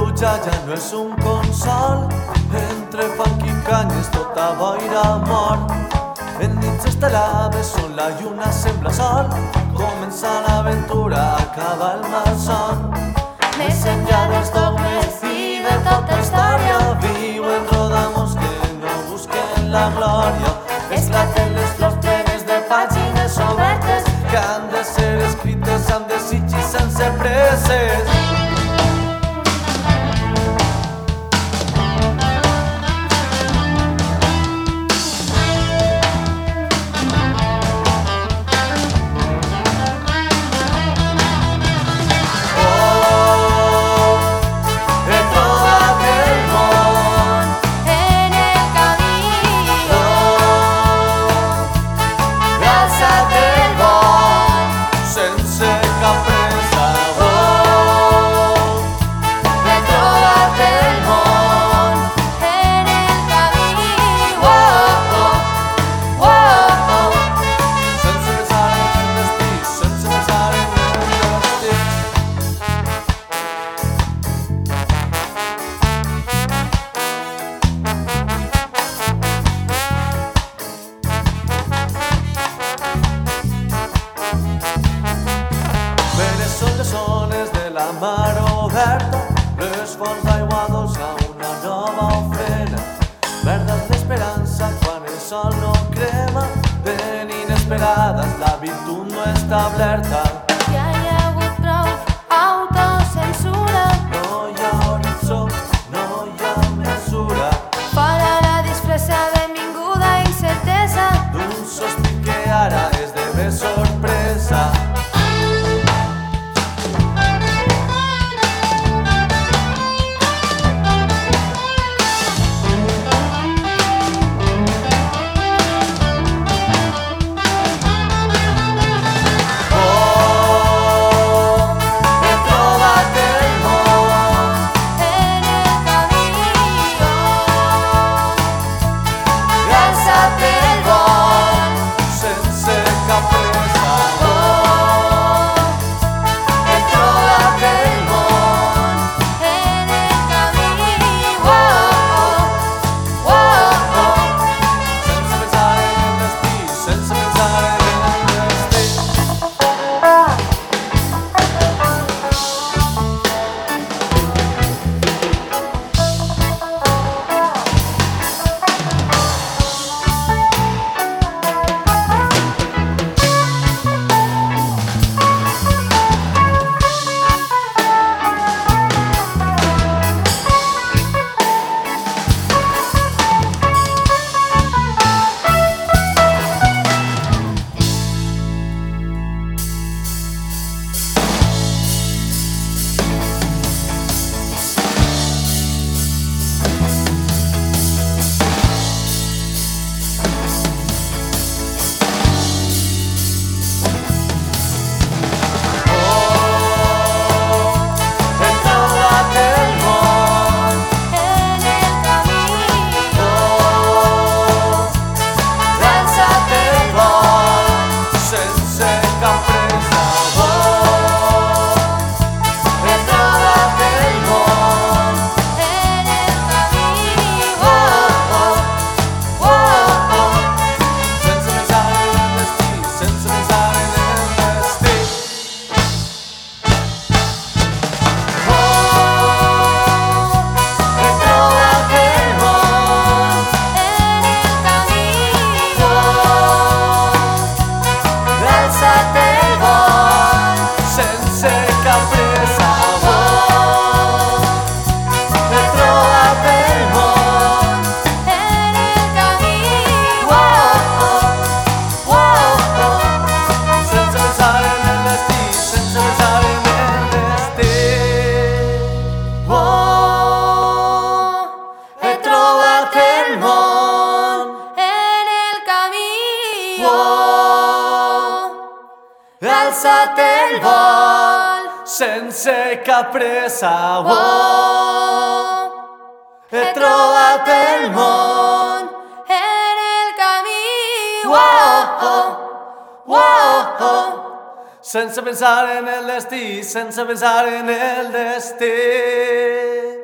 pluja ja no és un consol. Entre fang i canyes tota boira mort. En dins estelades on la lluna sembla sol. Comença l'aventura, acaba el malson. Més enllà dels dogmes i de tota història, viuen rodamos que no busquen la glòria. Esclaten les flors de pàgines obertes que han de ser escrites amb desig sense presses. esperadas, la virtud no está abierta. sense cap pressa. Oh, he trobat el món en el camí. Oh, oh, oh, oh. Sense pensar en el destí, sense pensar en el destí.